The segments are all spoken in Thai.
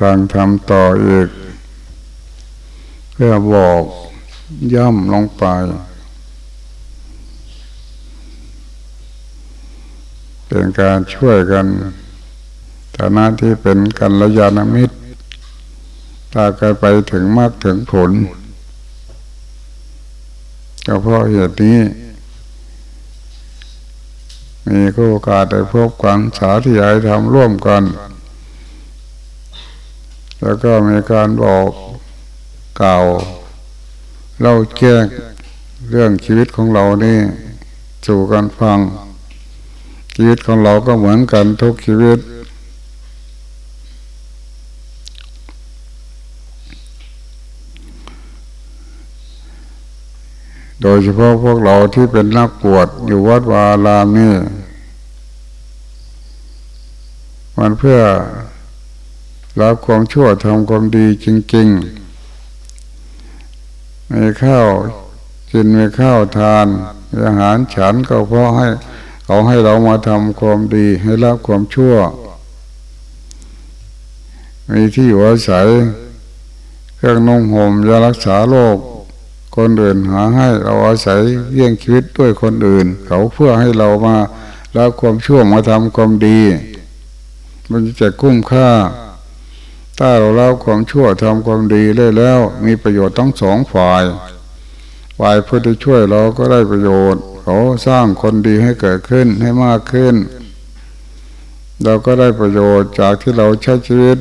ฟังทำต่ออีก เพื่อบอกย่ำลงไป เป็นการช่วยกันฐานะที่เป็นกันระยาณมิตรตากันไปถึงมากถึงผลก็เพราะเหตุนี้ มีโอกาสได้พบกันสาธยายทำร่วมกัน แล้วก็มีการบอกกล่าวเล่าแจ้งเรื่องชีวิตของเรานี่สู่กันฟัง ชีวิตของเราก็เหมือนกันทุกชีวิต โดยเฉพาะพวกเราที่เป็นนักปวดอยู่วัดวาลามนี่ มันเพื่อ รับความชั่วทำความดีจริงๆมีข้าวกินมีข้าวทานอาหารฉันก็เพราะให้เขาให้เรามาทำความดีให้รับความชั่ว มีที่อยู่อาศัยเครื่องนุ่งห่มยารักษาโรคคนอื่นหาให้เราอาศัยเลี้ยงชีวิตด้วยคนอื่น เขาเพื่อให้เรามารับความชั่วมาทำความดี มันจะคุ้มค่า ถ้าเราเล่าความชั่วทำความดีเลยแล้ว มีประโยชน์ทั้งสองฝ่าย ฝ่ายผู้ที่ช่วยเราก็ได้ประโยชน์ เขาสร้างคนดีให้เกิดขึ้นให้มากขึ้น เราก็ได้ประโยชน์จากที่เราใช้ชีวิต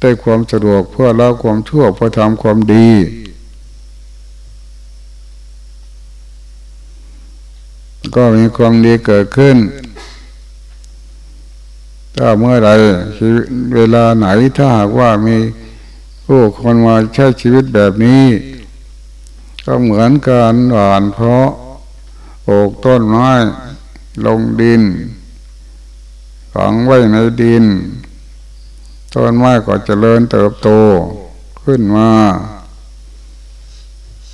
ได้ความสะดวกเพื่อละความชั่วเพื่อทำความดี ก็มีความดีเกิดขึ้น ถ้าเมื่อไรเวลาไหนถ้าหากว่ามีผู้คนมาใช้ชีวิตแบบนี้ ก็เหมือนการหว่านเพาะปลูกต้นไม้ลงดินฝังไว้ในดิน ต้นไม้ก็จเจริญเติบโตขึ้นมา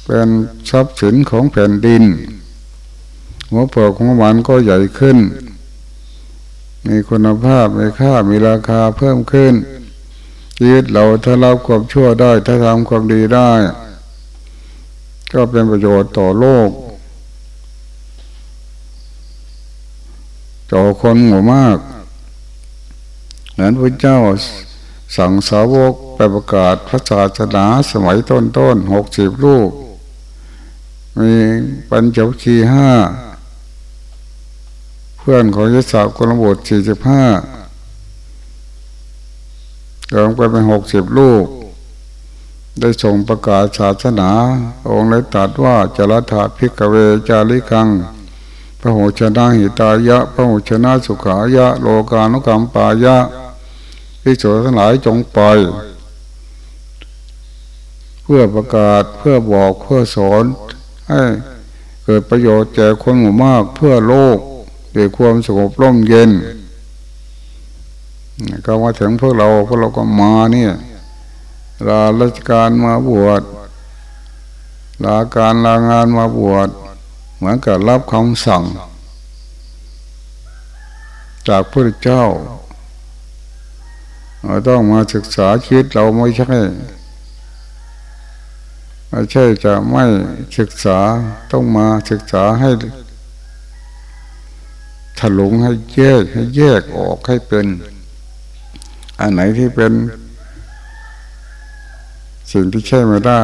เป็นทรัพย์สินของแผ่นดิน หัวเปลือกของมันก็ใหญ่ขึ้น มีคุณภาพมีค่ามีราคาเพิ่มขึ้นชีวิตเราถ้ารับความชั่วได้ถ้าทำความดีได้ ก็เป็นประโยชน์ต่อโลกต่อคนหมู่มากนั้นพระเจ้าสั่งสาวกไปประกาศพระศาสนาสมัยต้นต้นหกสิบลูกมีปัญจวัคคีห้า พื่อนของยศกุลบุตรสี่สิบห้าเกิดไปเป็นหกสิบลูก ได้ส่งประกาศศาสนา องค์เลยตัดว่าจรถาพิกเวจาริกังพระโหชนะหิตายะพระโหชนะสุขายะ โลกานุกรรมปายะพิโสทั้งหลายจงปล่อยเพื่อประกาศเพื่อบอกเพื่อสอนให้เกิดประโยชน์แก่คนหมู่มากเพื่อโลก ด้วยความสงบร่มเย็นก็มาถึงพวกเราพวกเราก็มาเนี่ยลาราชการมาบวชลาการลางานมาบวชเหมือนกับรับคำสั่ง จากพระเจ้าเราต้องมาศึกษาชีวิตเราไม่ใช่ไม่ใช่จะไม่ศึกษาต้องมาศึกษาให้ ถลุงให้แยกให้แยกออกให้เป็น อันไหนที่เป็น สิ่งที่ใช่ไม่ได้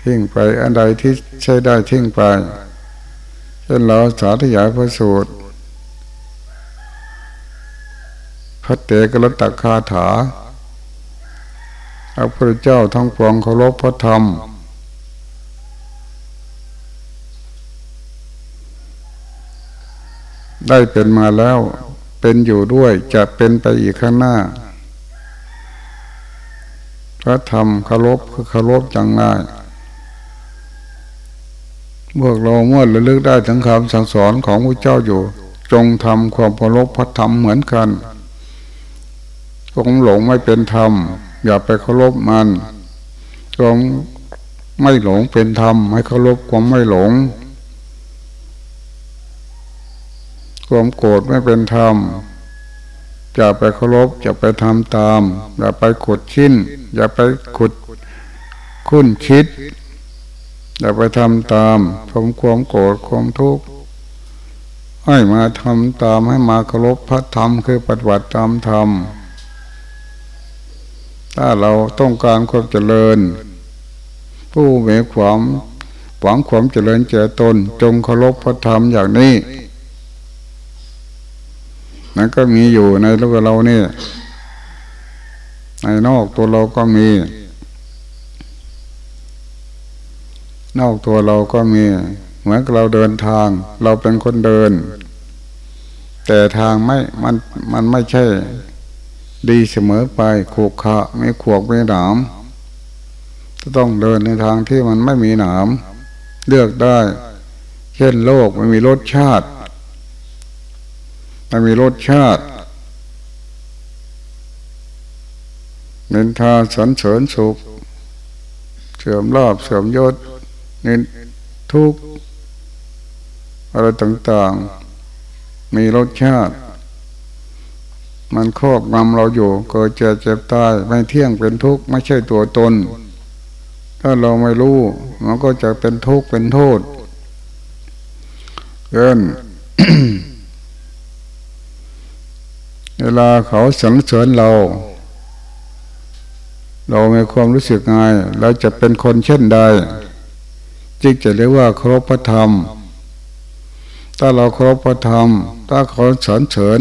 ทิ้งไป อันใดที่ใช้ได้ทิ้งไปเช่นเราสาธยายพระสูตรพระเตกรตักคาถา พระพุทธเจ้าทั้งปวงเคารพพระธรรม ได้เป็นมาแล้ว เป็นอยู่ด้วยจะเป็นไปอีกข้างหน้า พระธรรมเคารพคือเคารพจังง่ายพวกเราเมื่อระลึกได้ถึงคำสั่งสอนของพระเจ้าอยู่ จงทำความเคารพพระธรรมเหมือนกันคงหลงไม่เป็นธรรม อย่าไปเคารพมันจงไม่หลงเป็นธรรมให้เคารพความไม่หลง ความโกรธไม่เป็นธรรมอย่าไปเคารพอย่าไปทำตาม อย่าไปขุดชิ้น อย่าไปขุดคุ้นคิด อย่าไปทำตามทำความโกรธความทุกข์ให้มาทำตามให้มาเคารพพระธรรมคือปฏิบัติตามธรรมถ้าเราต้องการความเจริญ ผู้มีความหวังความเจริญเจตน จงเคารพพระธรรมอย่างนี้ นั่นก็มีอยู่ในโลกเรานี่ ในนอกตัวเราก็มี นอกตัวเราก็มี เหมือนเราเดินทาง เราเป็นคนเดิน แต่ทางไม่มันมันไม่ใช่ ดีเสมอไปขูกขะไม่ขวกไม่หนามจะต้องเดินในทางที่มันไม่มีหนามเลือกได้ เช่นโลกไม่มีรสชาติ มันมีรสชาติเนินทาสันเสริญสุขเสื่อมลาบเสื่อมยศเนินทุกอะไรต่างๆ มีรสชาติ มันครอบงำเราอยู่ เกิดเจ็บเจ็บตายไม่เที่ยงเป็นทุกข์ไม่ใช่ตัวตน ถ้าเราไม่รู้มันก็จะเป็นทุกข์เป็นโทษเกิน วลาเขาสังเสริญเรา เรามีความรู้สึกไงเราจะเป็นคนเช่นใดจึงจะเรียกว่าครบพระธรรม ถ้าเราครบพระธรรม ถ้าเขาสรรเสริญ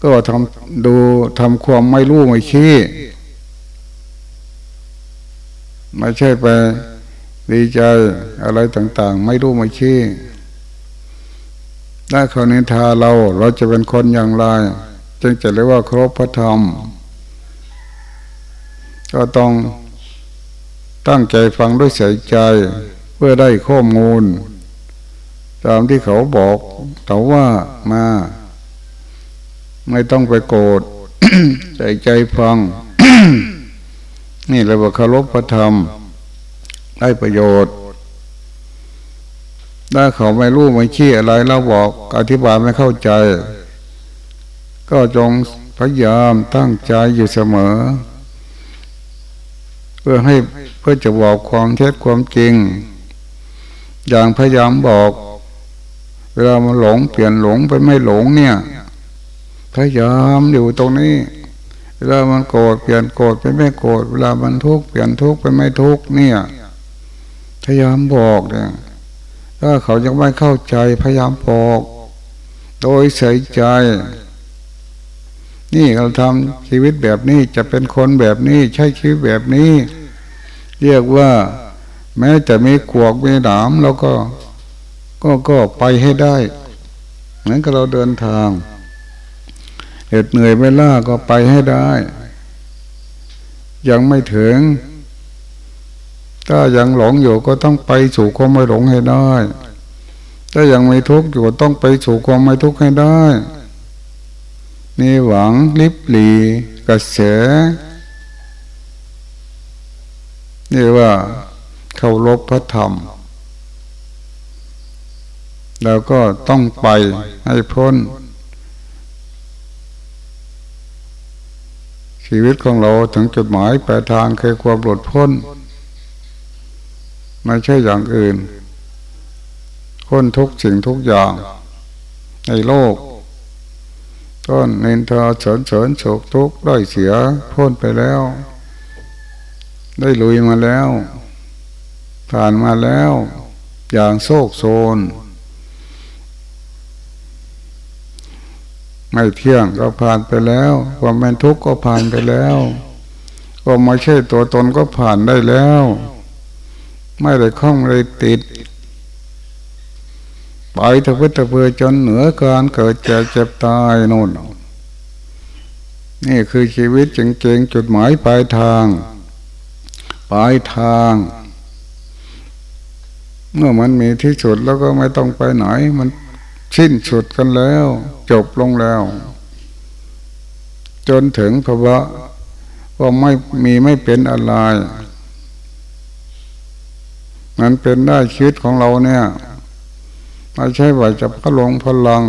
ก็ทำดูทำความไม่รู้ไม่ชี้ไม่ใช่ไปดีใจอะไรต่าง ๆ ไม่รู้ไม่ชี้ถ้าเขานินทาเราเราจะเป็นคนอย่างไร จึงจะเรียกว่าครบพระธรรม ก็ต้องตั้งใจฟังด้วยใส่ใจเพื่อได้ข้อมูล ตามที่เขาบอกแต่ว่ามา ไม่ต้องไปโกรธใส่ใจฟัง นี่เรียกว่าคารพพระธรรม ได้ประโยชน์ถ้าเขาไม่รู้ไม่ชี้อะไรเราบอก อธิบายไม่เข้าใจ ก็จงพยายามตั้งใจอยู่เสมอ เพื่อให้เพื่อจะบอกความเท็จความจริง อย่างพยายามบอก เวลามันหลงเปลี่ยนหลงไปไม่หลงเนี่ย พยายามอยู่ตรงนี้ เวลามันโกรธเปลี่ยนโกรธไปไม่โกรธเวลามันทุกข์เปลี่ยนทุกข์ไปไม่ทุกข์เนี่ย พยายามบอกเนี่ยถ้าเขายังไม่เข้าใจพยายามบอก โดยใส่ใจ นี่เราทำชีวิตแบบนี้จะเป็นคนแบบนี้ใช้ชีวิตแบบนี้ เรียกว่า แม้จะมีขวกมีหนามเราก็ก็ก็ไปให้ได้เหมือนกับเราเดินทางเหตุเหนื่อยไม่ล่าก็ไปให้ได้ ยังไม่ถึง ถ้ายังหลงอยู่ก็ต้องไปสู่ความไม่หลงให้ได้ ถ้ายังไม่ทุกข์อยู่ต้องไปสู่ความไม่ทุกข์ให้ได้ มีหวังลิบหลีกระเสนี่ว่าเคารพพระธรรม แล้วก็ต้องไปให้พ้น ชีวิตของเราถึงจุดหมายปลายทางคือความหลุดพ้น ไม่ใช่อย่างอื่นพ้นทุกสิ่งทุกอย่างในโลก ต้นนินทาเฉินเฉินโศกทุกข์ได้เสียพ้นไปแล้ว ได้ลุยมาแล้ว ผ่านมาแล้ว อย่างโศกโซน ไม่เที่ยงก็ผ่านไปแล้วความเป็นทุกข์ก็ผ่านไปแล้วก็ไม่ใช่ตัวตนก็ผ่านได้แล้ว ไม่ได้ข้องเลยติด ไปทะพุทธเพื่อจนเหนือการเกิดแก่เจ็บตายโน่นนี่คือชีวิตจริงๆจุดหมายปลายทาง ปลายทาง เมื่อมันมีที่สุดแล้วก็ไม่ต้องไปไหน มันสิ้นสุดกันแล้ว จบลงแล้ว จนถึงภาวะว่าไม่มีไม่เป็นอะไร มันเป็นได้ชีวิตของเราเนี่ย ไม่ใช่ว่าจะพลงพลัง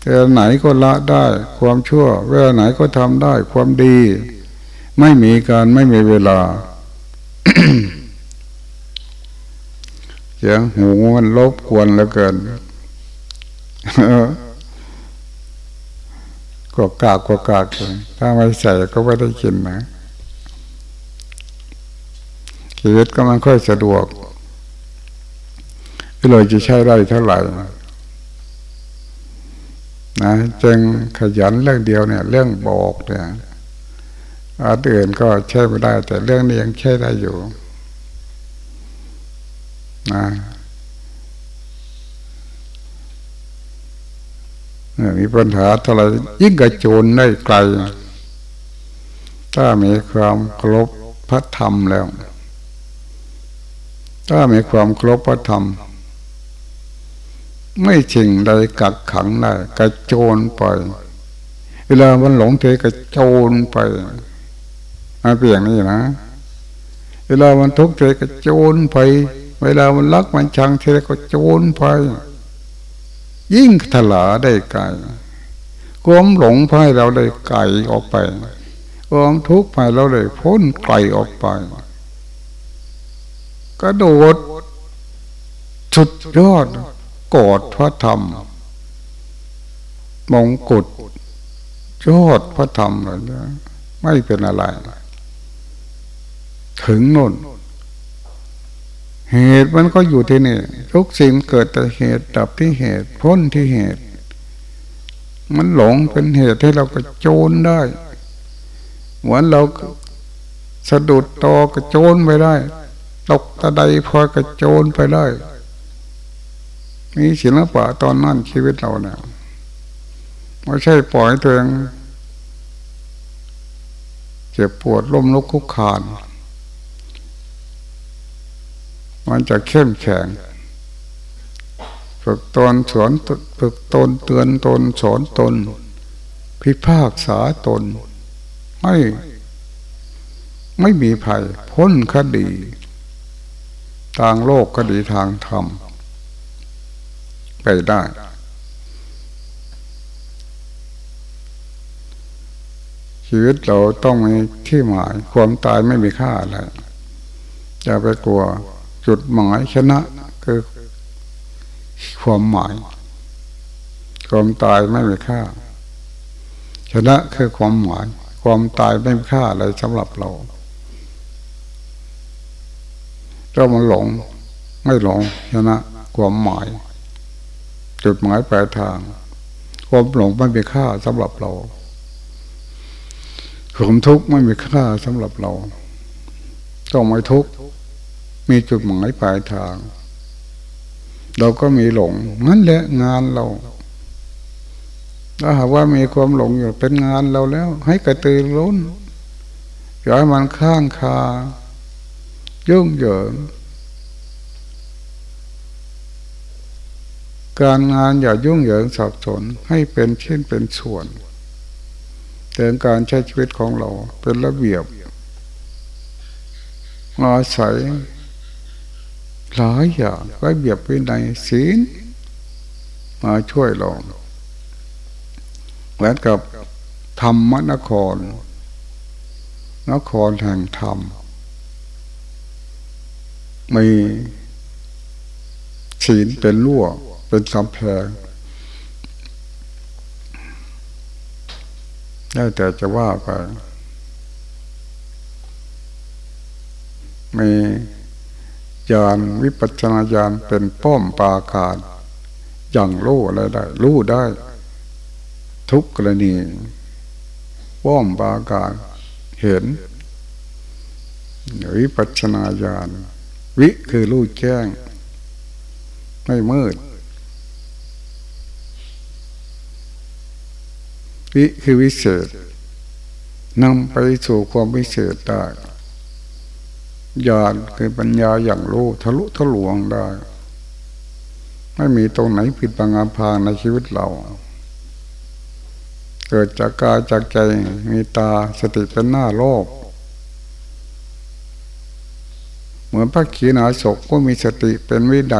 เวลาไหนก็ละได้ ความชั่ว เวลาไหนก็ทำได้ ความดี ไม่มีการไม่มีเวลาเสียงหูมันลบกวนเหลือเกินก็กากก็กากเลยถ้าไม่ใส่ก็ไม่ได้กินนะชีวิตก็มันค่อยสะดวก เลยจะใช้ได้เท่าไหร่นะจึงขยันเรื่องเดียวเนี่ย เรื่องบอกเนี่ยอาตื่นก็ใช้ไม่ได้ แต่เรื่องนี้ยังใช้ได้อยู่นะมีปัญหาเท่าไรยิ่งกระโจนได้ไกล ถ้ามีความครบพระธรรมแล้ว ถ้ามีความครบพระธรรม ไม่จริงใดกักขังได้กระโจนไป เวลามันหลงเทกระโจนไปมาเปลี่ยนนี่นะ เวลามันทุกข์เทกระโจนไป เวลามันรักมันชังเทก็โจนไป ยิ่งถลาได้ไกลความหลงพายเราได้ไกลออกไปความทุกข์พายเราได้พ้นไกลออกไปกระโดดสุดยอด กอดพระธรรม มงกุฎยอดพระธรรมเลยนะไม่เป็นอะไร ถึงน่น เหตุมันก็อยู่ที่นี่ ทุกสิ่งเกิดแต่เหตุดับที่เหตุพ้นที่เหตุ มันหลงเป็นเหตุให้เรากระโจนได้เหมือนเราสะดุดตอกระโจนไปได้ ตกตะไดพอกระโจนไปได้ มีศิลปะตอนนั้นชีวิตเราเนี่ยไม่ใช่ปล่อยตัวเองเจ็บปวดล้มลุกคุกคาน มันจะเข้มแข็งฝึกตนสอนฝึกตนเตือนตนสอนตน พิพากษาตนไม่ไม่มีภัยพ้นคดีทางโลกคดีทางธรรม ไปได้ ชีวิตเราต้องมีที่หมาย ความตายไม่มีค่าอะไรอย่าไปกลัว จุดหมายชนะคือความหมาย ความตายไม่มีค่า ชนะคือความหมาย ความตายไม่มีค่าอะไรสำหรับเราเรามันหลง ไม่หลงชนะความหมาย จุดหมายปลายทาง ความหลงไม่มีค่าสำหรับเราความทุกข์ไม่มีค่าสำหรับเรา ต้องไม่ทุกข์มีจุดหมายปลายทาง เราก็มีหลงนั่นแหละงานเราถ้าหากว่ามีความหลงอยู่เป็นงานเราแล้ว ให้กระตือร้นอย่าให้มันข้างคายุ่งเหยิง การงานอย่ายุ่งเหยิงสับสนให้เป็นเช่นเป็นส่วนแต่การใช้ชีวิตของเราเป็นระเบียบอาศัยหลายอย่างไว้เบียบวินัยศีลมาช่วยเราเหมือนกับธรรมนคร นครแห่งธรรม มีศีลเป็นรั่ว เป็นกำแพงได้แต่จะว่าไปมีญาณวิปัสนาญาณเป็นป้อมปาการอย่างรู้อะไรได้ รู้ได้ ทุกกรณี ป้อมปาการเห็นวิปัสนาญาณวิคือรู้แจ้ง ไม่มืด วิคือวิเศษนำไปสู่ความวิเศษได้ญาณคือปัญญาอย่างรู้ทะลุทะลวงได้ ไม่มีตรงไหนผิดบังอาภางในชีวิตเรา เกิดจากกายจากใจมีตาสติเป็นหน้าโลก เหมือนพระขีณาสกก็มีสติเป็นวิได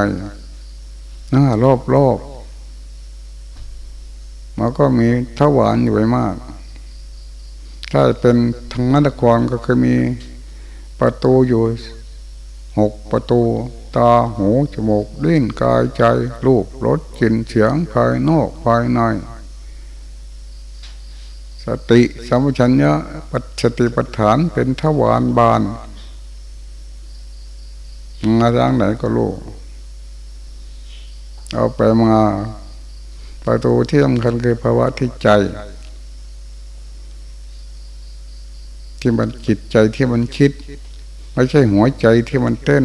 หน้ารอบรอบ มันก็มีทวารอยู่มาก ถ้าเป็นทางนัตกรก็เคยมีประตูอยู่หกประตู ตาหูจมูกลิ้นกายใจรูปรสกลิ่นเสียงภายนอกภายใน สติสัมปชัญญะปัจสติปัฏฐานเป็นทวารบานมาทางไหนก็รู้เอาไปมา ประตูที่สำคัญคือภาวะที่ใจ ที่มันจิตใจที่มันคิด ไม่ใช่หัวใจที่มันเต้น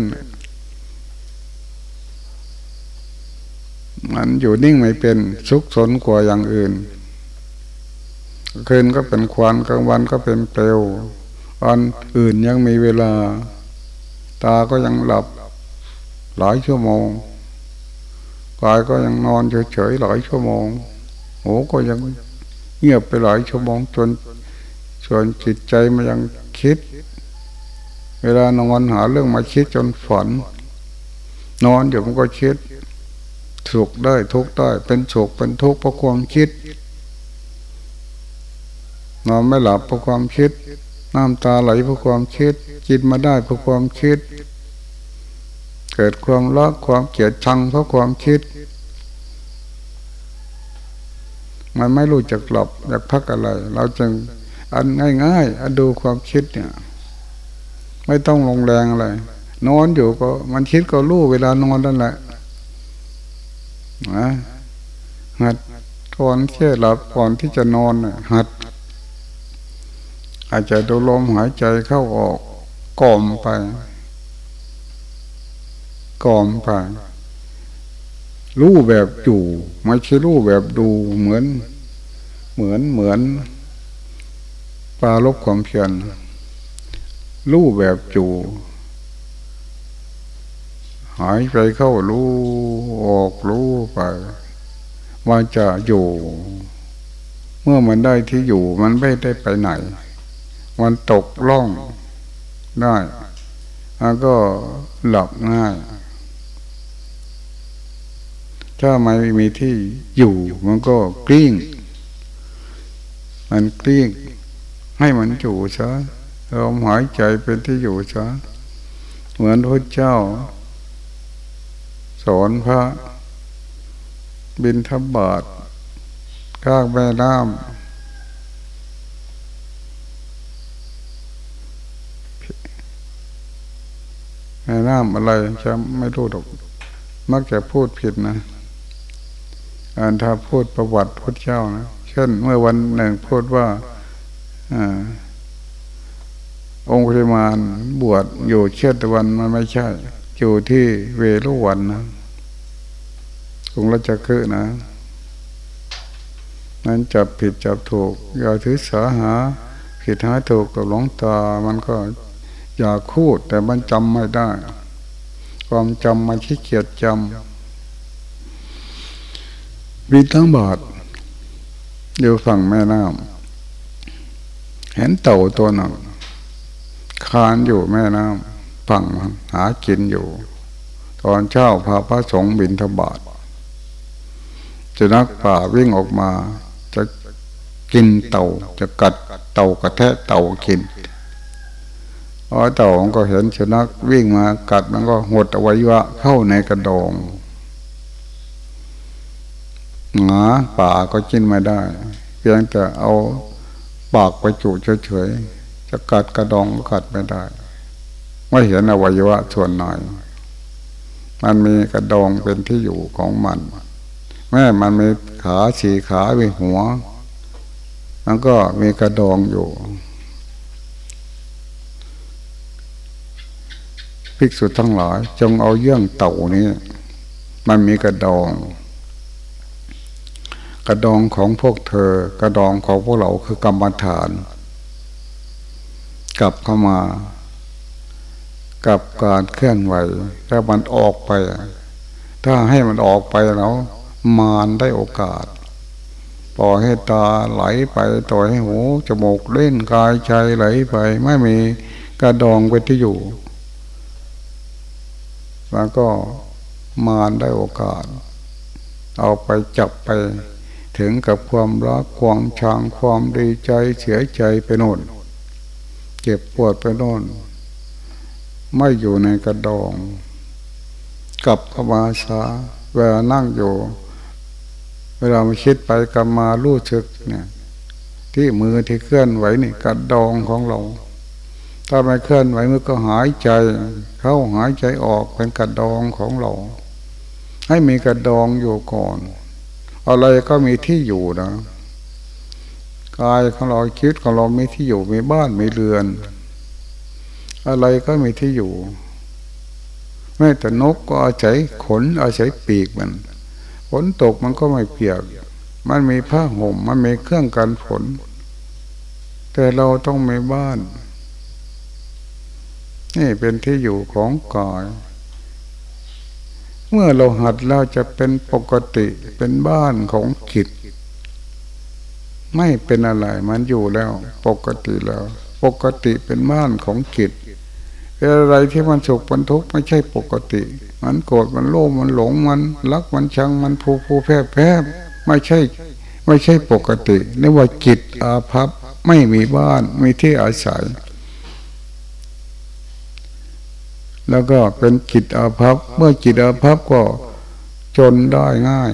มันอยู่นิ่งไม่เป็นสุขสนกว่าอย่างอื่นคืนก็เป็นควันกลางวันก็เป็นเปลวอันอื่นยังมีเวลา ตาก็ยังหลับ หลายชั่วโมง กายก็ยังนอนเฉยๆหลายชั่วโมงหูก็ยังเงียบไปหลายชั่วโมงจนส่วนจิตใจมันยังคิด เวลานอนหาเรื่องมาคิดจนฝัน นอนอยู่มันก็คิดสุขได้ทุกข์ได้เป็นสุขเป็นทุกข์เพราะความคิด นอนไม่หลับเพราะความคิด น้ำตาไหลเพราะความคิดจิตมาได้เพราะความคิด เกิดความรักความเกลียดชังเพราะความคิด มันไม่รู้จักหลับอยากพักอะไร เราจึงอันง่ายๆอันดูความคิดเนี่ย ไม่ต้องลงแรงอะไรนอนอยู่ก็มันคิดก็รู้เวลานอนนั่นแหละนะหัดก่อนแค่หลับก่อนที่จะนอนหัด อาจจะดูลมหายใจเข้าออกกลมไป กลมไปรู้แบบอยู่ไม่ใช่รู้แบบดูเหมือน เหมือนเหมือนปลาลบความเพียรรู้แบบจู่หายใจเข้ารู้ออกรู้ไปว่าจะอยู่ เมื่อมันได้ที่อยู่มันไม่ได้ไปไหน มันตกล่องได้แล้วก็หลับง่าย ถ้าไม่มีที่อยู่มันก็กลิ้ง มันกลิ้ง ให้มันอยู่ซะลมหายใจเป็นที่อยู่ซะเหมือนพระเจ้า สอนพระบินทบาทข้างแม่น้ำแม่น้ำอะไรจะไม่รู้ดอก มักจะพูดผิดนะ อ่านถ้าพูดประวัติพระเจ้านะเช่นเมื่อวันหนึ่งพูดว่าอองค์ปริมาณบวชอยู่เชตะวันมันไม่ใช่ อยู่ที่เวรุวันนะองคงราชคือนะ นั้นจับผิดจับถูก อย่าถือสาหา ผิดหาถูกกับหลงตา มันก็อยากพูดแต่มันจำไม่ได้ ความจำมันขี้เกียจจำ มีทั้งบาทอยู่ฝั่งแม่น้ำเห็นเต่าตัวหนึ่งคานอยู่แม่น้ำฝั่งหากินอยู่ ตอนเช้าพาพระสงฆ์บินทบาทจะนักป่าวิ่งออกมา จะกินเต่าจะกัดเต่ากระแทะเต่ากินพอเต่ามันก็เห็นสุนัขวิ่งมากัดมันก็หดอวัยวะเข้าในกระดอง หมาป่าก็กินไม่ได้ เพียงแต่เอาปากไปจุเฉยๆจะกัดกระดองก็กัดไม่ได้ ไม่เห็นอวัยวะส่วนไหนมันมีกระดองเป็นที่อยู่ของมัน แม่มันมีขาฉีขามีหัว มันก็มีกระดองอยู่ภิกษุทั้งหลายจงเอาเยื่องเต่านี้ มันมีกระดอง กระดองของพวกเธอ กระดองของพวกเราคือกรรมฐาน กลับเข้ามา กับการเคลื่อนไหวถ้ามันออกไป ถ้าให้มันออกไปแล้วมานได้โอกาสปล่อยให้ตาไหลไปต่อยให้หูจมูกเล่นกายใจไหลไป ไม่มีกระดองเป็นที่อยู่มันก็มารได้โอกาส เอาไปจับไป ถึงกับความรักความชังความดีใจเสียใจไปโน่นเจ็บปวดไปโน่นไม่อยู่ในกระดองกับขมาชาเวลานั่งอยู่ เวลามาคิดไปกลับมารู้สึกเนี่ย ที่มือที่เคลื่อนไหวนี่กระดองของเรา ถ้าไม่เคลื่อนไหวมือก็หายใจ เข้าหายใจออกเป็นกระดองของเรา ให้มีกระดองอยู่ก่อน อะไรก็มีที่อยู่นะกายของเราคิดของเรามีที่อยู่มีบ้านมีเรือน อะไรก็มีที่อยู่แม้แต่นกก็อาศัยขนอาศัยปีกมันฝนตกมันก็ไม่เปียก มันมีผ้าห่มมันมีเครื่องกันฝนแต่เราต้องมีบ้าน นี่เป็นที่อยู่ของกาย เมื่อเราหัดแล้วจะเป็นปกติเป็นบ้านของจิต ไม่เป็นอะไรมันอยู่แล้ว ปกติแล้ว ปกติเป็นบ้านของจิตอะไรที่มันสุขมันทุกข์ไม่ใช่ปกติ มันโกรธมันโลภมันหลงมันรักมันชังมันผูผูแพร่แพร่ไม่ใช่ ไม่ใช่ปกติเรียกว่าจิตอาภัพไม่มีบ้านไม่ที่อาศัย แล้วก็เป็นจิตอาภัพเมื่อจิตอาภัพก็จนได้ง่าย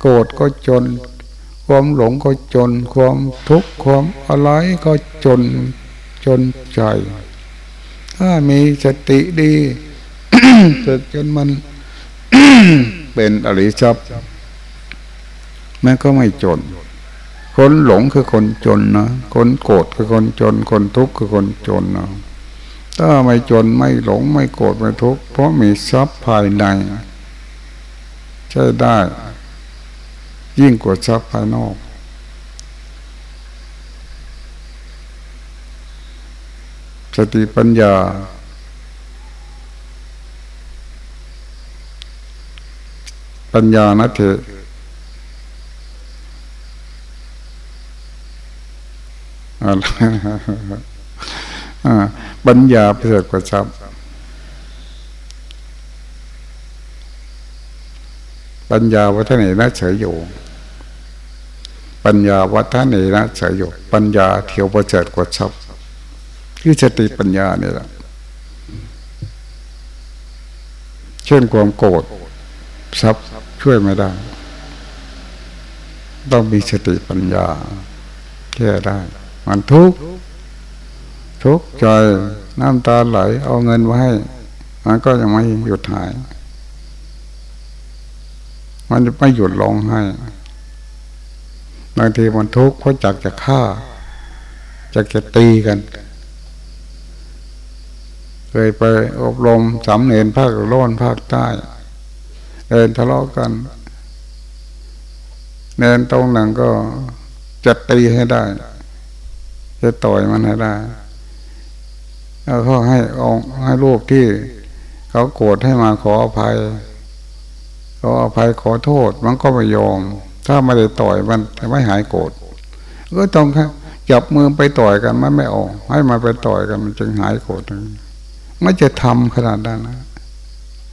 โกรธก็จน ความหลงก็จน ความทุกข์ความอะไรก็จนจนใจถ้ามีสติดีฝึกจนมันเป็นอริชับแม้ก็ไม่จน คนหลงคือคนจนนะ คนโกรธคือคนจน คนทุกข์คือคนจนนะ ถ้าไม่จนไม่หลงไม่โกรธไม่ทุกข์เพราะมีทรัพย์ภายในใช่ได้ ยิ่งกว่าทรัพย์ภายนอก สติปัญญา ปัญญานะเถอะ ปัญญาเพื่อกว่าทรัพย์ปัญญาวัฒนเนะเฉยอยู่ ปัญญาวัฒนเนะเฉยอยู่ปัญญาเที่ยวประเจิดกว่าทรัพย์คือสติปัญญาเนี่ยแหละเช่นความโกรธทรัพย์ช่วยไม่ได้ ต้องมีสติปัญญาแก้ได้ มันทุกข์ ทุกข์ใจน้ำตาไหล เอาเงินมาให้มันก็ยังไม่หยุดหาย มันจะไม่หยุดร้องไห้บางทีมันทุกข์เพราะจักจะฆ่าจักจะตีกัน เคยไปอบรมสำเนินภาคร้อนภาคใต้เดินทะเลาะกันเดินตรงหนังก็จะตีให้ได้ จะต่อยมันให้ได้ แล้วก็ให้องให้ลูกที่ เขาโกรธให้มาขออภัยขออภัยขอโทษมันก็ไม่ยอม ถ้าไม่ได้ต่อยมันไม่หายโกรธก็ต้องครับจับมือไปต่อยกันมันไม่ออก ให้มาไปต่อยกันมันจึงหายโกรธไม่จะทำขนาดนั้นนะ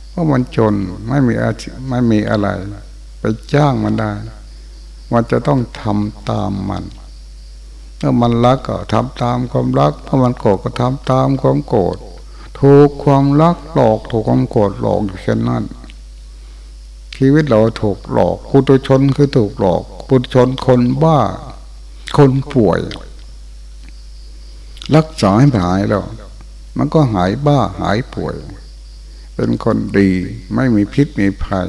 เพราะมันจนไม่มีอาไม่มีอะไร ไปจ้างมันได้ มันจะต้องทำตามมัน ถ้ามันรักก็ทำตามความรัก ถ้ามันโกรธก็ทำตามความโกรธถูกความรักหลอกถูกความโกรธหลอกอยู่เช่นนั้น ชีวิตเราถูกหลอกปุถุชนคือถูกหลอกปุถุชนคนบ้า คนป่วย รักษาให้หายแล้ว มันก็หายบ้าหายป่วย เป็นคนดีไม่มีพิษมีภัย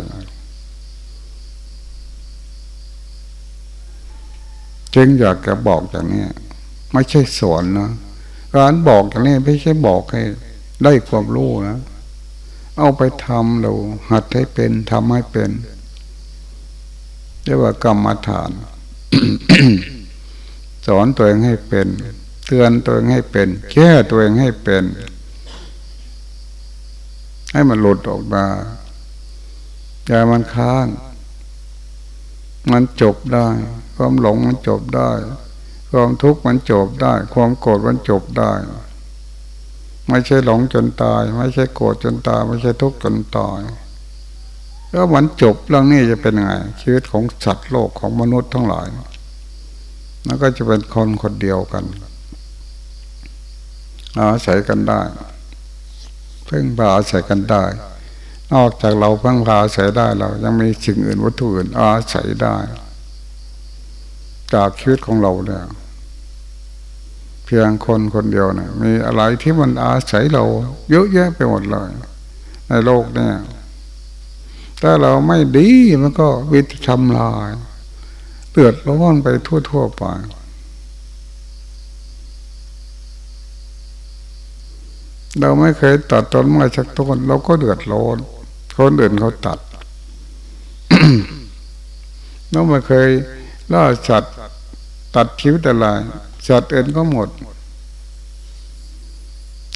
จึงอยากจะบอกอย่างนี้ไม่ใช่สอนนะการบอกอย่างนี้ไม่ใช่บอกให้ได้ความรู้นะเอาไปทำเราหัดให้เป็นทำให้เป็นเรียกว่ากรรมฐาน สอนตัวเองให้เป็น เตือนตัวเองให้เป็น แก้ตัวเองให้เป็น ให้มันหลุดออกมาอย่ามันค้าง มันจบได้ ความหลงมันจบได้ ความทุกข์มันจบได้ ความโกรธมันจบได้ ไม่ใช่หลงจนตาย ไม่ใช่โกรธจนตาย ไม่ใช่ทุกข์จนตายเอก็มันจบเรื่องนี้จะเป็นไง ชีวิตของสัตว์โลกของมนุษย์ทั้งหลายแล้วก็จะเป็นคนคนเดียวกันอาศัยกันได้เพิ่งพาอาศัยกันได้ นอกจากเราพิ่งพาอาศัยได้เรายังมีสิ่งอื่นวัตถุอื่นอาศัยได้ จากชีวิตของเราเนี่ยเพียงคนคนเดียวเนี่ยมีอะไรที่มันอาศัยเรา เยอะแยะไปหมดเลย ในโลกเนี่ยถ้าเราไม่ดีมันก็วิตทำลายเตือดร้อนไปทั่วๆไปเราไม่เคยตัดต้นไม้สักต้นเราก็เดือดร้อน คนอื่นเขาตัดเราไม่เคยล่าสัตว์ตัดชีวิตอะไรสัตว์อื่นก็หมด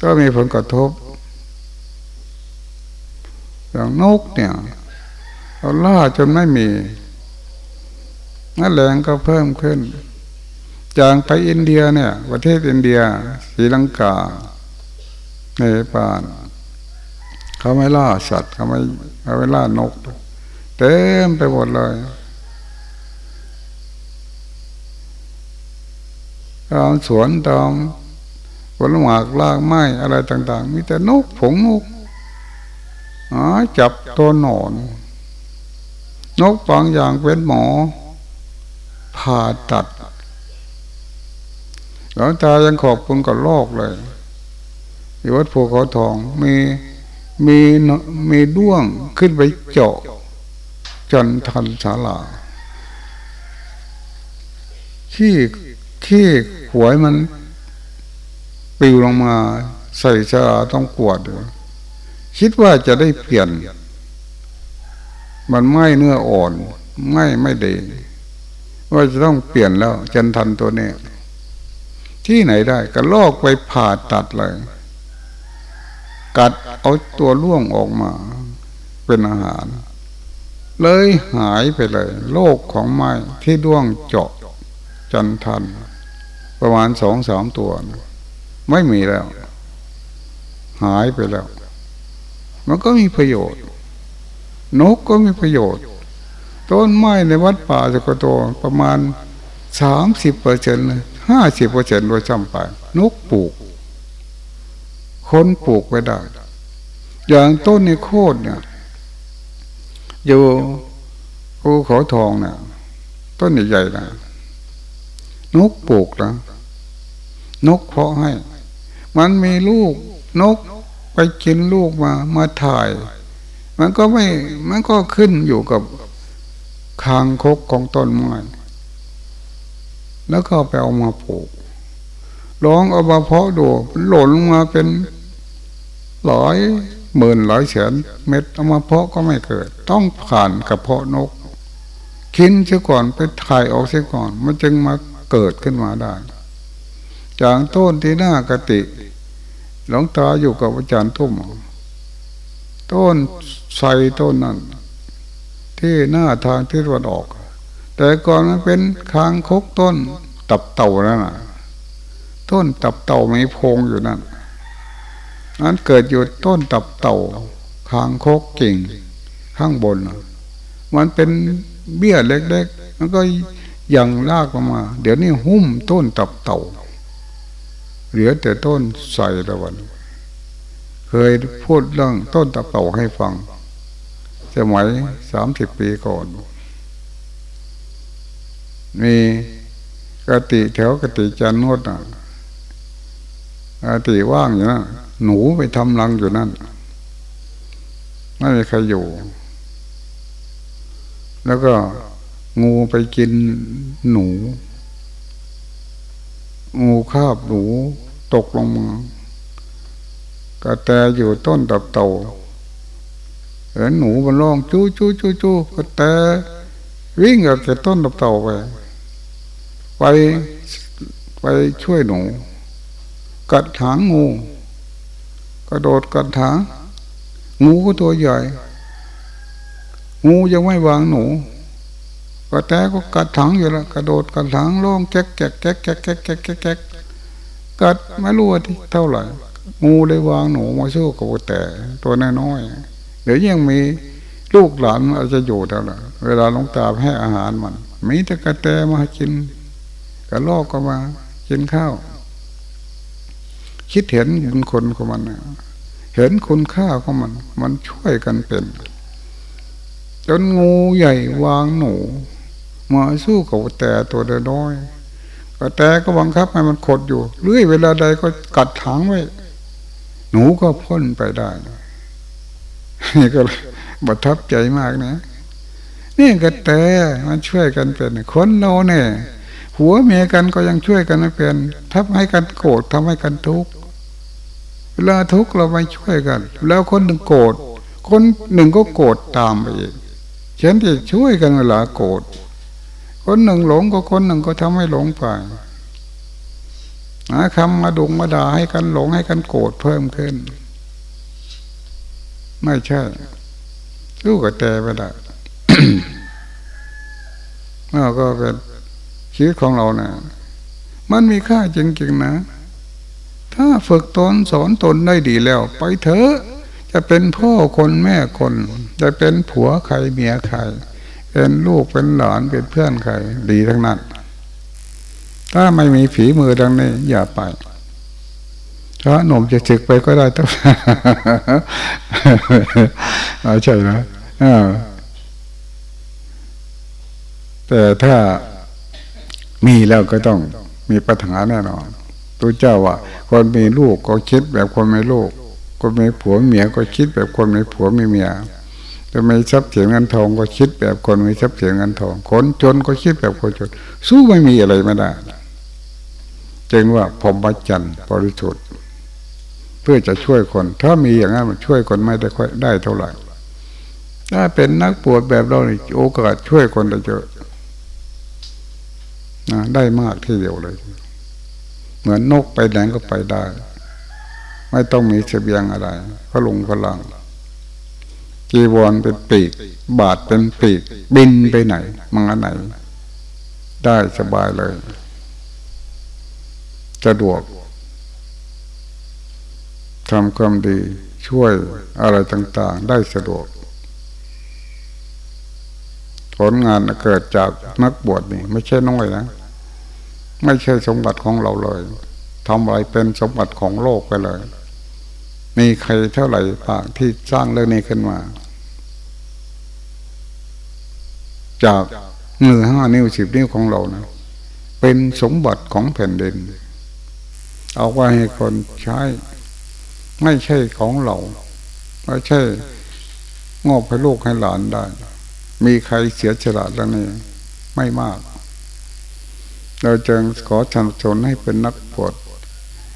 ก็มีผลกระทบอย่างนกเนี่ยเราล่าจนไม่มีนั่นแรงก็เพิ่มขึ้น จากไปอินเดียเนี่ย ประเทศอินเดียศรีลังกาในปาน เขาไม่ล่าสัตว์เขาไม่เขาไม่ล่านก เต็มไปหมดเลยตามสวนตามผลหมากลากไม้อะไรต่าง ๆ มีแต่นกผงนกอ๋อจับตัวหนอน นกบางอย่างเป็นหมอ ผ่าตัดหลวงตายังขอบคุณกับโลกเลยอยู่วัดภูเขาทองมี มีมีด้วงขึ้นไปเจาะจนทันศาลาขี้ขี้หวยมันปิวลงมาใส่ชาต้องกวด คิดว่าจะได้เปลี่ยน มันไม่เนื้ออ่อนไม่ไม่ดีว่าจะต้องเปลี่ยนแล้วจันทันตัวนี้ ที่ไหนได้ก็ลอกไปผ่าตัดเลย กัดเอาตัวล่วงออกมา เป็นอาหาร เลยหายไปเลย โลกของไม้ที่ด้วงเจาะจันทัน ประมาณสองสามตัวไม่มีแล้ว หายไปแล้ว มันก็มีประโยชน์ นกก็มีประโยชน์ ต้นไม้ในวัดป่าสกโตประมาณสามสิบเปอร์เซ็นต์ห้าสิบเปอร์เซ็นต์โดยจำไปนกปลูก ค้นปลูกไว้ได้ อย่างต้นในโคตรเนี่ยอยู่ภูเขาทองเนี่ยต้นใหญ่ๆนะนกปลูกนะนกเพาะให้ มันมีลูกนกไปกินลูกมามาถ่าย มันก็ไม่มันก็ขึ้นอยู่กับคางคกของต้นไม้แล้วก็ไปเอามาปลูกลองเอามาเพาะดูหล่นมาเป็น หลายหมื่นหลายแสนเม็ดเอามาเพาะก็ไม่เกิด ต้องผ่านกระเพาะนกกินเสียก่อนไปถ่ายออกเสียก่อน มันจึงมาเกิดขึ้นมาได้จากต้นที่หน้ากติ หลวงตาอยู่กับอาจารย์ทุ่มต้นไทรต้นนั้น ที่หน้าทางที่ตะวันออก แต่ก่อนมันเป็นคางคกต้น ตับเต่านั่นนะต้นตับเต่ามีพงอยู่นั่น นั้นเกิดอยู่ต้นตับเต่าคางโคกกิ่ง ข้างบน มันเป็นเบี้ยเล็กๆมันก็ยังลากออกมา เดี๋ยวนี้หุ้มต้นตับเต่า เหลือแต่ต้นใส่ละวัน เคยพูดเรื่องต้นตับเต่าให้ฟัง สมัยสามสิบปีก่อน มีกติแถวกติจันนวดอะกติว่างอยู่นะ หนูไปทำรังอยู่นั่น ไม่มีใครอยู่ แล้วก็งูไปกินหนู งูคาบหนูตกลงมากระแตอยู่ต้นตับเต่าเห็นหนูมันร้องจู้จู้จู้จู้กระแตวิ่งออกจากต้นตับเต่าไป ไปไปช่วยหนู กัดหางงู กระโดดกัดถางงูก็ตัวใหญ่ งูยังไม่วางหนูกระแตก็กัดถังอยู่ล้วกระโดดกัดถังร้องแก๊กแก๊กแก๊กแก๊กแก๊กแก๊กแก๊กแก๊กกัดไม่รู้ว่าที่เท่าไหร่งูเลยวางหนูมาสู้กับแต่ตัวน้อยๆเดี๋ยวยังมีลูกหลานอาจจะอยู่เท่าไหร่เวลาลงตาให้อาหารมัน มีแต่กระแตมากินกระลอกก็มากินข้าว คิดเห็นบุญคนของมันเห็นคุณค่าของมัน มันช่วยกันเป็น จนงูใหญ่วางหนูมาสู้กับแต่ตัวน้อยกระแต่ก็บังคับให้มันขดอยู่เรื่อยเวลาใดก็กัดถางไว้ หนูก็พ้นไปได้นี่ก็ประทับใจมากนะนี่กระแต่มันช่วยกันเป็นคนโนเนี่ยหัวเมียกันก็ยังช่วยกันเป็นทำให้กันโกรธทำให้กันทุกข์ ลาทุกข์เราไม่ช่วยกัน แล้วคนหนึ่งโกรธคนหนึ่งก็โกรธตามไปอีกฉันจะช่วยกันเวลาโกรธคนหนึ่งหลงก็คนหนึ่งก็ทำให้หลงไปหาคำมาดุงมาด่าให้กันหลงให้กันโกรธเพิ่มขึ้น ไม่ใช่รู้กับแต่ไปได้เราก็เป็นชีวิตของเราเนะ่ยมันมีค่าจริงๆนะ ถ้าฝึกตนสอนตนได้ดีแล้ว ไปเถอะจะเป็นพ่อคนแม่คน จะเป็นผัวใครเมียใคร เป็นลูกเป็นหลานเป็นเพื่อนใคร ดีทั้งนั้น ถ้าไม่มีฝีมือดังนี้ อย่าไปพระหนุ่มจะศึกไปก็ได้ต้องใช่นะแต่ถ้ามีแล้วก็ต้องมีปัญหาแน่นอน ตัวเจ้าว่าคนมีลูกก็คิดแบบคนไม่ลูกคนมีผัวเมียก็คิดแบบคนมีผัวไมีเมียจะมีทรัพย์สินเงินทองก็คิดแบบคนไมีทรัพย์สินเงินทอง คนจนก็คิดแบบคนจน สู้ไม่มีอะไรไม่ได้จึงว่าพรหมจรรย์บริสุทธิ์เพื่อจะช่วยคน ถ้ามีอย่างนั้นมันช่วยคนไม่ได้ค่อยได้เท่าไหร่ ถ้าเป็นนักปวดแบบเราโอกาสช่วยคนได้เยอะนะได้มากที่เดียวเลย เหมือนนกไปไหนก็ไปได้ ไม่ต้องมีเสบียงอะไรพระลงพลังจีวรเป็นปีก บาทเป็นปีก บินไปไหนมาไหน ได้สบายเลยสะดวกทำความดีช่วยอะไรต่างๆ ได้สะดวก ผลงานเกิดจากนักบวชนี่ ไม่ใช่น้อยนะ ไม่ใช่สมบัติของเราเลยทำอะไรเป็นสมบัติของโลกไปเลย มีใครเท่าไหร่ปากที่สร้างเรื่องนี้ขึ้นมา จากมือห้านิ้วสิบนิ้วของเรานะเป็นสมบัติของแผ่นดิน เอาไว้ให้คนใช้ ไม่ใช่ของเราไม่ใช่งอบให้ลูกให้หลานได้ มีใครเสียฉลาดแล้วนี่ไม่มาก เราจึงขอชันชนให้เป็นนักปวด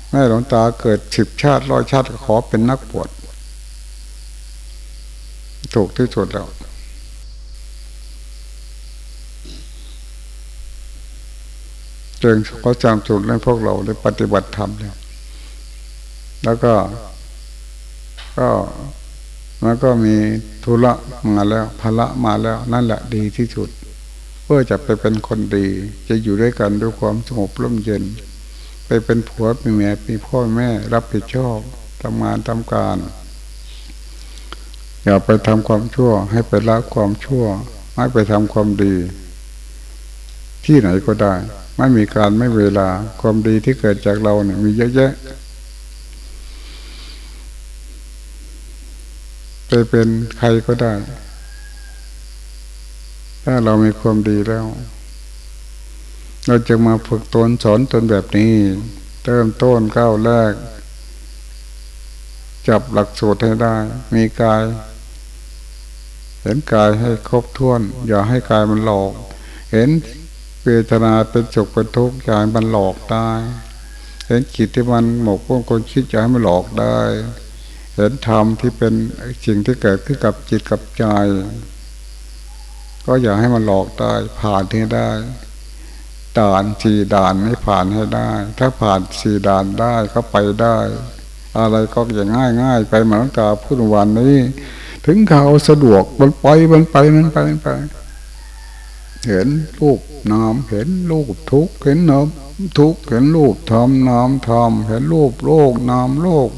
แม่หลวงตาเกิดสิบชาติร้อยชาติขอเป็นนักปวดถูกที่สุดแล้วจึงขอจำจุดให้พวกเราได้ปฏิบัติธรรมแล้วแล้วก็ ก็มันก็มีธุระมาแล้วภาระมาแล้ว นั่นแหละดีที่สุด เพื่อจะไปเป็นคนดี จะอยู่ด้วยกันด้วยความสงบร่มเย็น ไปเป็นผัวเป็นเมียเป็นพ่อแม่รับผิดชอบทำงานทำการ อย่าไปทำความชั่ว ให้ไปละความชั่วไม่ไปทำความดี ที่ไหนก็ได้ ไม่มีการไม่เวลาความดีที่เกิดจากเราเนี่ยมีเยอะแยะไปเป็นใครก็ได้ ถ้าเรามีความดีแล้ว เราจะมาฝึกตนสอนตนแบบนี้ เริ่มต้นก้าวแรก จับหลักสูตรให้ได้ มีกาย เห็นกายให้ครบถ้วน อย่าให้กายมันหลอก เห็นเวทนาเป็นสุขเป็นทุกข์อย่าให้มันหลอกได้เห็นจิตที่มันหมกพุ่งคนคิดอย่าให้มันหลอกได้ เห็นธรรมที่เป็นสิ่งที่เกิดขึ้นกับจิตกับใจ ก็อย่าให้มันหลอกได้ผ่านที่ได้ด่านสี่ด่านให้ผ่านให้ได้ ถ้าผ่านสี่ด่านได้ก็ไปได้ อะไรก็อย่างง่ายง่ายไปเหมือนกับพูดวันนี้ ถึงเขาสะดวกมันไปมันไปมันไปมันไป เห็นลูกน้ำเห็นลูกทุกเห็นน้ำทุกเห็นลูกทำน้ำทำเห็นรูปโลกน้ำโลก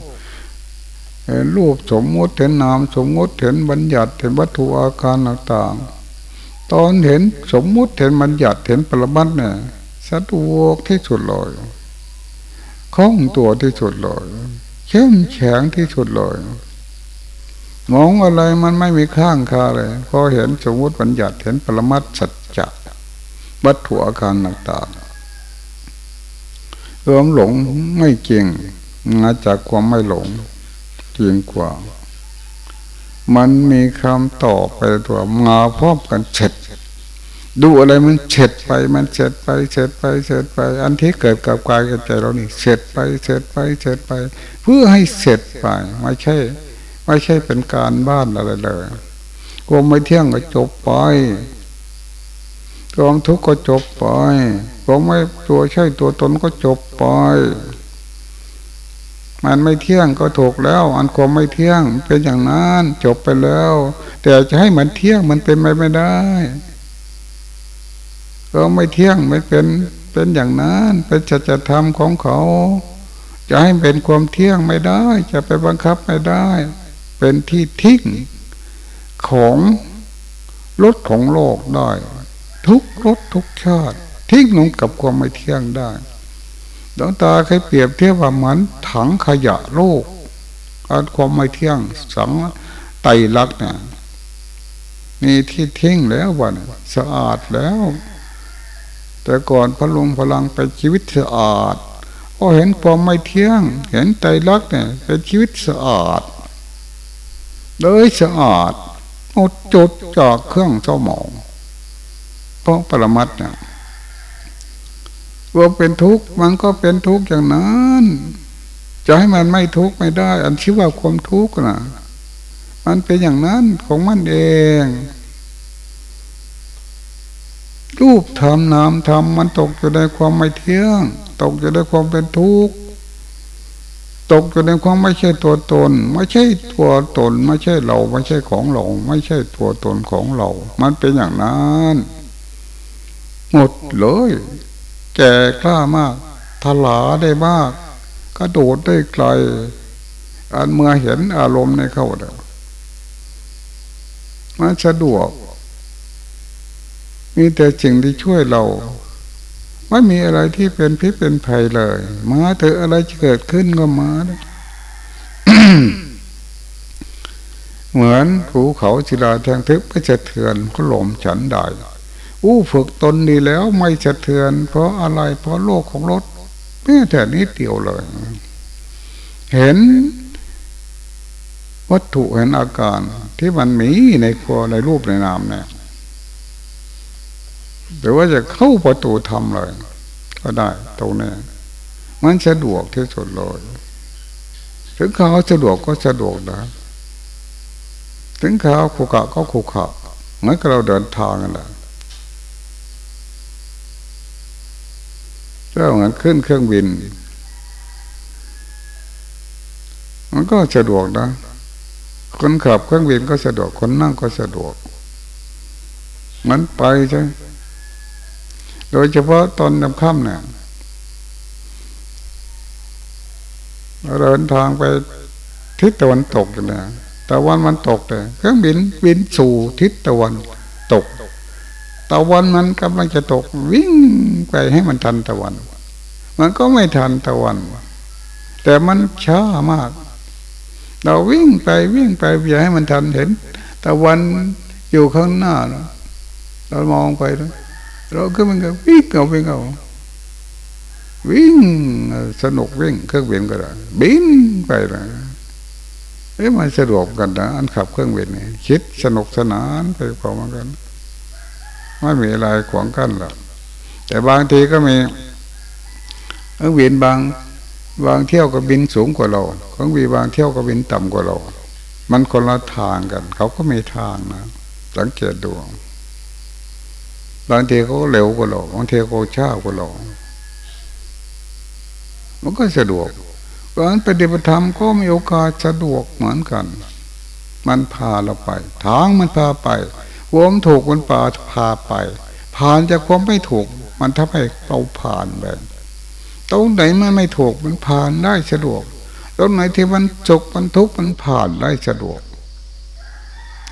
เห็นรูปสมมติเห็นนามสมมติเห็นบัญญัติเห็นวัตถุอาการต่างๆ ตอนเห็นสมมุติเห็นบัญญัติเห็นปรมัตเนี่ยสะดวกที่สุดเลยคล่องตัวที่สุดเลยเข้มแข็งที่สุดเลยมองอะไรมันไม่มีข้างคาเลยพอเห็นสมมติบัญญัติเห็นปรมัตสัจจะวัตถุอาการต่างๆเริ่มหลงไม่เก่งมาจากความไม่หลงจริงกว่า มันมีคำตอบไปตัวมาพร้อมกันเฉดดูอะไรมันเฉดไปมันเฉดไปเฉดไปเฉดไป อันที่เกิดกับกายกับใจเรานี่เฉดไปเฉดไปเฉดไป เพื่อให้เสร็จไปไม่ใช่ ไม่ใช่เป็นการบ้านอะไรเลยความไม่เที่ยงก็จบไปความทุกข์ก็จบไปความไม่ตัวใช่ตัวตนก็จบไป มันไม่เที่ยงก็ถูกแล้ว อันความไม่เที่ยงเป็นอย่างนั้นจบไปแล้ว แต่จะให้มันเที่ยงมันเป็นไปไม่ได้ก็ไม่เที่ยงไม่เป็นเป็นอย่างนั้นเป็นจัจธรรมของเขา จะให้เป็นความเที่ยงไม่ได้ จะไปบังคับไม่ได้ เป็นที่ทิ้งของรถของโลกได้ ทุกรถทุกชาติทิ้งลงกับความไม่เที่ยงได้ ดวงตาเคยเปรียบเทียบว่าเหมือนถังขยะโลกอาความไม่เที่ยงสังไตรักเนี่ยมีที่ทิ้งแล้ววันสะอาดแล้ว แต่ก่อนพลุงพลังเป็นชีวิตสะอาดพอเห็นความไม่เที่ยง เห็นไตรักเนี่ยเป็นชีวิตสะอาดเลยสะอาดหมดจุดจากเครื่องสมองเพราะปรมัตเนี่ย ว่าเป็นทุกข์มันก็เป็นทุกข์อย่างนั้นจะให้มันไม่ทุกข์ไม่ได้ อันชื่อว่าความทุกข์นะมันเป็นอย่างนั้นของมันเอง รูปธรรมนามธรรมมันตกอยู่ในความไม่เที่ยง ตกอยู่ในความเป็นทุกข์ตกอยู่ในความไม่ใช่ตัวตน ไม่ใช่ตัวตน ไม่ใช่เรา ไม่ใช่ของเรา ไม่ใช่ตัวตนของเรา มันเป็นอย่างนั้น หมดเลย แก่กล้ามากทลาได้มากกระโดดได้ไกล อันเมื่อเห็นอารมณ์ในเขาเดียวมันสะดวก มีแต่สิ่งที่ช่วยเรา ไม่มีอะไรที่เป็นพิษเป็นภัยเลย มาเถอะอะไรจะเกิดขึ้นก็มาเหมือนภูเขาศิลาแทงทึบก็จะเถือนก็หลมฉันได้ อู้ฝึกตนดีแล้วไม่สะเทือน เพราะอะไรเพราะโลกของรถแม้แต่นี้เดียวเลย เห็นวัตถุเห็นอาการที่มันมีในครัวในรูปในนามเนี่ยหรือว่าจะเข้าประตูทำเลย ก็ได้ตรงนี้มันสะดวกที่สุดเลยถึงเขาสะดวกก็สะดวกนะ ถึงเขาขุกะก็ขุกะเหมือนกับเราเดินทางกันแหละ ก็เหมือนขึ้นเครื่องบิน มันก็สะดวกนะ คนขับเครื่องบินก็สะดวก คนนั่งก็สะดวก มันไปใช่ โดยเฉพาะตอนนำค่ำเนี่ยเดินทางไปทิศตะวันตกเนี่ยตะวันมันตกเลยเครื่องบินบินสู่ทิศตะวันตก ตะวันมันกำลังจะตกวิ่งไปให้มันทันตะวัน มันก็ไม่ทันตะวัน แต่มันช้ามาก เราวิ่งไปวิ่งไปอย่าให้มันทันเห็นตะวันอยู่ข้างหน้าเรามองไปเราก็มันก็วิ่งเอาวิ่งเอาวิ่งสนุกวิ่งเครื่องบินก็ได้บินไปเลยเอ้มันสะดวกกันนะอันขับเครื่องบินนี่คิดสนุกสนานไปพอมากัน ไม่มีอะไรขวางกั้นหรอกแต่บางทีก็มีเครื่องบินบางบางเที่ยวก็บินสูงกว่าเราเครื่องบินบางเที่ยวก็บินต่ำกว่าเรา มันคนละทางกัน เขาก็มีทางนะสังเกตดูบางทีเขาเร็วกว่าเราบางทีเขาช้ากว่าเรา มันก็สะดวกการปฏิบัติธรรมก็มีโอกาสสะดวกเหมือนกัน มันพาเราไป ทางมันพาไป ความถูกมันป่าพาไป ผ่านจากความไม่ถูก มันทำให้เราผ่านไปตรงไหนมันไม่ถูกมันผ่านได้สะดวกตรงไหนที่มันสุขมันทุกข์มันผ่านได้สะดวก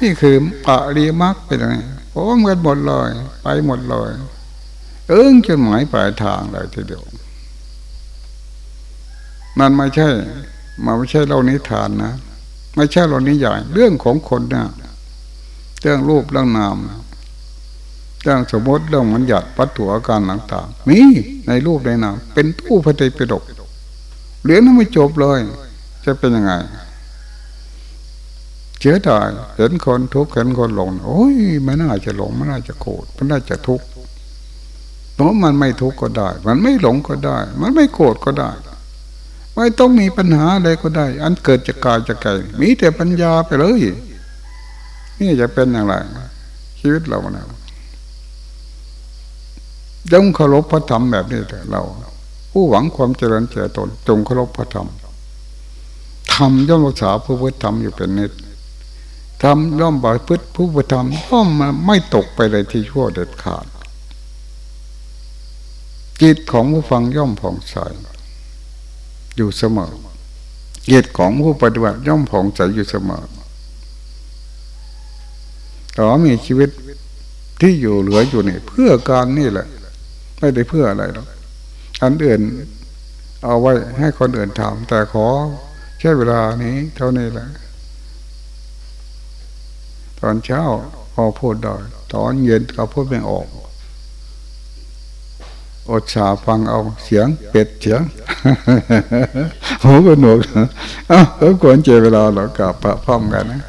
นี่คือปะรีมักเป็นยังไงโอ้เงินหมดเลยไปหมดเลยเอิ้งจนหมายปลายทางเลยทีเดียวมันไม่ใช่มันไม่ใช่เรานิทานนะ ไม่ใช่เรานิยายเรื่องของคนนะ เรื่องรูปเรื่องนามเรื่องสมมติเรื่องมันหยัดวัตถุอาการต่างๆมีในรูปในนาม เป็นตู้พระไตรปิฎกเรียนนั้นไม่จบเลย จะเป็นยังไงเชื่อได้เห็นคนทุกข์เห็นคนหลง โอ้ยไม่น่าจะหลงไม่น่าจะโกรธไม่น่าจะทุกข์เพราะมันไม่ทุกข์ก็ได้ มันไม่หลงก็ได้ มันไม่โกรธก็ได้ ไม่ต้องมีปัญหาอะไรก็ได้ อันเกิดจากกายจากใจมีแต่ปัญญาไปเลย นี่จะเป็นอย่างไรชีวิตเราเนี่ยจงเคารพพระธรรมแบบนี้เถอะเรา ผู้หวังความเจริญเจริญตน จงเคารพพระธรรมธรรมย่อมรักษาผู้พุทธธรรมอยู่เป็นนิดธรรมย่อมบาพฤติผู้พุทธธรรมย่อมไม่ตกไปเลยที่ชั่วเด็ดขาด จิตของผู้ฟังย่อมผ่องใสอยู่เสมอจิตของผู้ปฏิบัติย่อมผ่องใสอยู่เสมอ ต่อมีชีวิตที่อยู่เหลืออยู่นี่เพื่อการนี่แหละ ไม่ได้เพื่ออะไรหรอกอันอื่นเอาไว้ให้คนอื่นทำแต่ขอใช้เวลานี้ เท่านี้แหละ ตอนเช้าพอพูดได้ตอนเย็นก็พูดไม่ออกอดชาฟังเอาเสียงเป็ดเสียงหูก็หนวกอะก็ควรเจเวลาเรากลับพร้อมกันนะ